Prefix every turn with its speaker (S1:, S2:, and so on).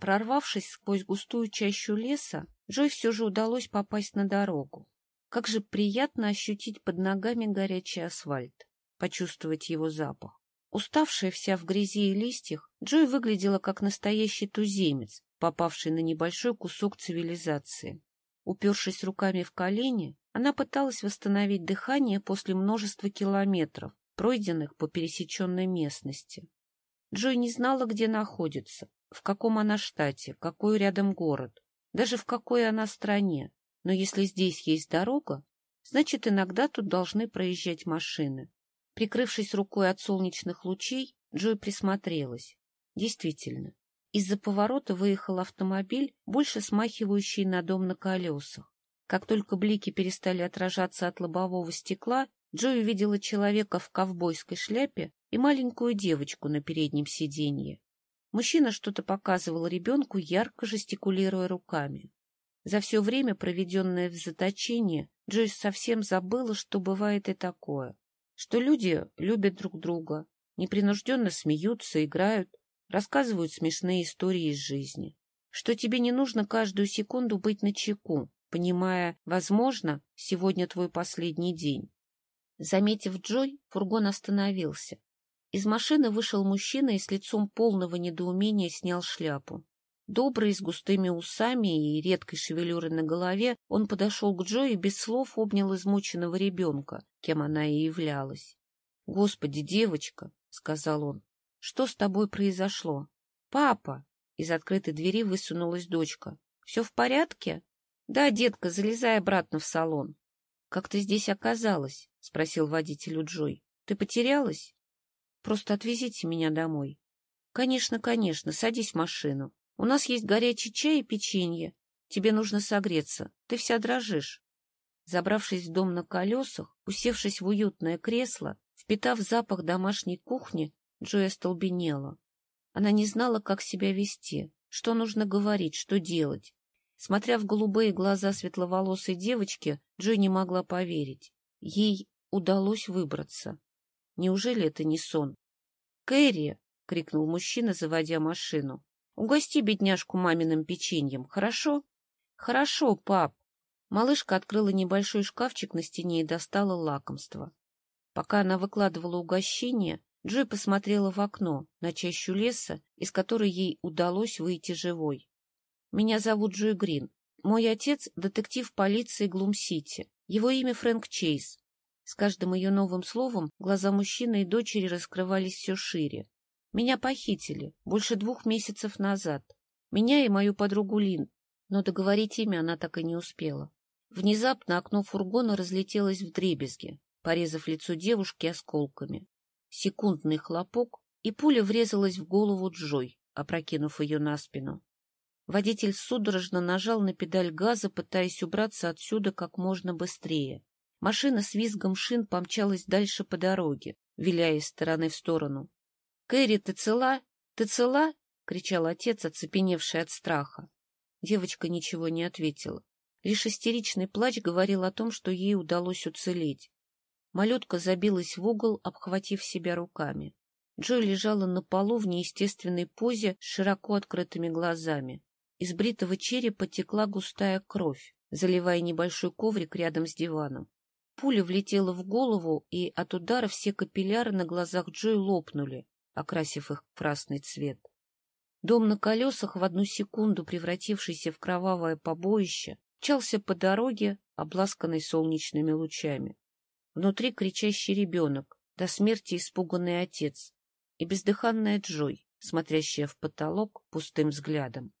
S1: Прорвавшись сквозь густую чащу леса, Джой все же удалось попасть на дорогу. Как же приятно ощутить под ногами горячий асфальт, почувствовать его запах. Уставшая вся в грязи и листьях, Джой выглядела как настоящий туземец, попавший на небольшой кусок цивилизации. Упершись руками в колени, она пыталась восстановить дыхание после множества километров, пройденных по пересеченной местности. Джой не знала, где находится, в каком она штате, какой рядом город, даже в какой она стране. Но если здесь есть дорога, значит, иногда тут должны проезжать машины. Прикрывшись рукой от солнечных лучей, Джой присмотрелась. Действительно, из-за поворота выехал автомобиль, больше смахивающий на дом на колесах. Как только блики перестали отражаться от лобового стекла, Джой увидела человека в ковбойской шляпе и маленькую девочку на переднем сиденье. Мужчина что-то показывал ребенку, ярко жестикулируя руками. За все время, проведенное в заточении, Джой совсем забыла, что бывает и такое что люди любят друг друга, непринужденно смеются, играют, рассказывают смешные истории из жизни, что тебе не нужно каждую секунду быть на чеку, понимая, возможно, сегодня твой последний день. Заметив Джой, фургон остановился. Из машины вышел мужчина и с лицом полного недоумения снял шляпу. Добрый, с густыми усами и редкой шевелюрой на голове, он подошел к Джо и без слов обнял измученного ребенка, кем она и являлась. — Господи, девочка! — сказал он. — Что с тобой произошло? — Папа! — из открытой двери высунулась дочка. — Все в порядке? — Да, детка, залезай обратно в салон. — Как ты здесь оказалась? — спросил водитель у Джой. — Ты потерялась? — Просто отвезите меня домой. — Конечно, конечно, садись в машину. У нас есть горячий чай и печенье. Тебе нужно согреться. Ты вся дрожишь. Забравшись в дом на колесах, усевшись в уютное кресло, впитав запах домашней кухни, Джоя столбенела. Она не знала, как себя вести, что нужно говорить, что делать. Смотря в голубые глаза светловолосой девочки, Джой не могла поверить. Ей удалось выбраться. Неужели это не сон? «Кэрри!» — крикнул мужчина, заводя машину. Угости бедняжку маминым печеньем, хорошо? Хорошо, пап. Малышка открыла небольшой шкафчик на стене и достала лакомство. Пока она выкладывала угощение, Джой посмотрела в окно на чащу леса, из которой ей удалось выйти живой. «Меня зовут Джой Грин. Мой отец — детектив полиции Глум-Сити. Его имя Фрэнк Чейз». С каждым ее новым словом глаза мужчины и дочери раскрывались все шире. Меня похитили больше двух месяцев назад. Меня и мою подругу Лин. Но договорить имя она так и не успела. Внезапно окно фургона разлетелось в дребезги, порезав лицо девушки осколками. Секундный хлопок, и пуля врезалась в голову Джой, опрокинув ее на спину. Водитель судорожно нажал на педаль газа, пытаясь убраться отсюда как можно быстрее. Машина с визгом шин помчалась дальше по дороге, виляя из стороны в сторону. — Кэрри, ты цела? Ты цела? — кричал отец, оцепеневший от страха. Девочка ничего не ответила. Лишь истеричный плач говорил о том, что ей удалось уцелеть. Малютка забилась в угол, обхватив себя руками. Джой лежала на полу в неестественной позе с широко открытыми глазами. Из бритого черепа текла густая кровь, заливая небольшой коврик рядом с диваном. Пуля влетела в голову, и от удара все капилляры на глазах Джой лопнули, окрасив их в красный цвет. Дом на колесах, в одну секунду превратившийся в кровавое побоище, мчался по дороге, обласканной солнечными лучами. Внутри кричащий ребенок, до смерти испуганный отец и бездыханная Джой, смотрящая в потолок пустым взглядом.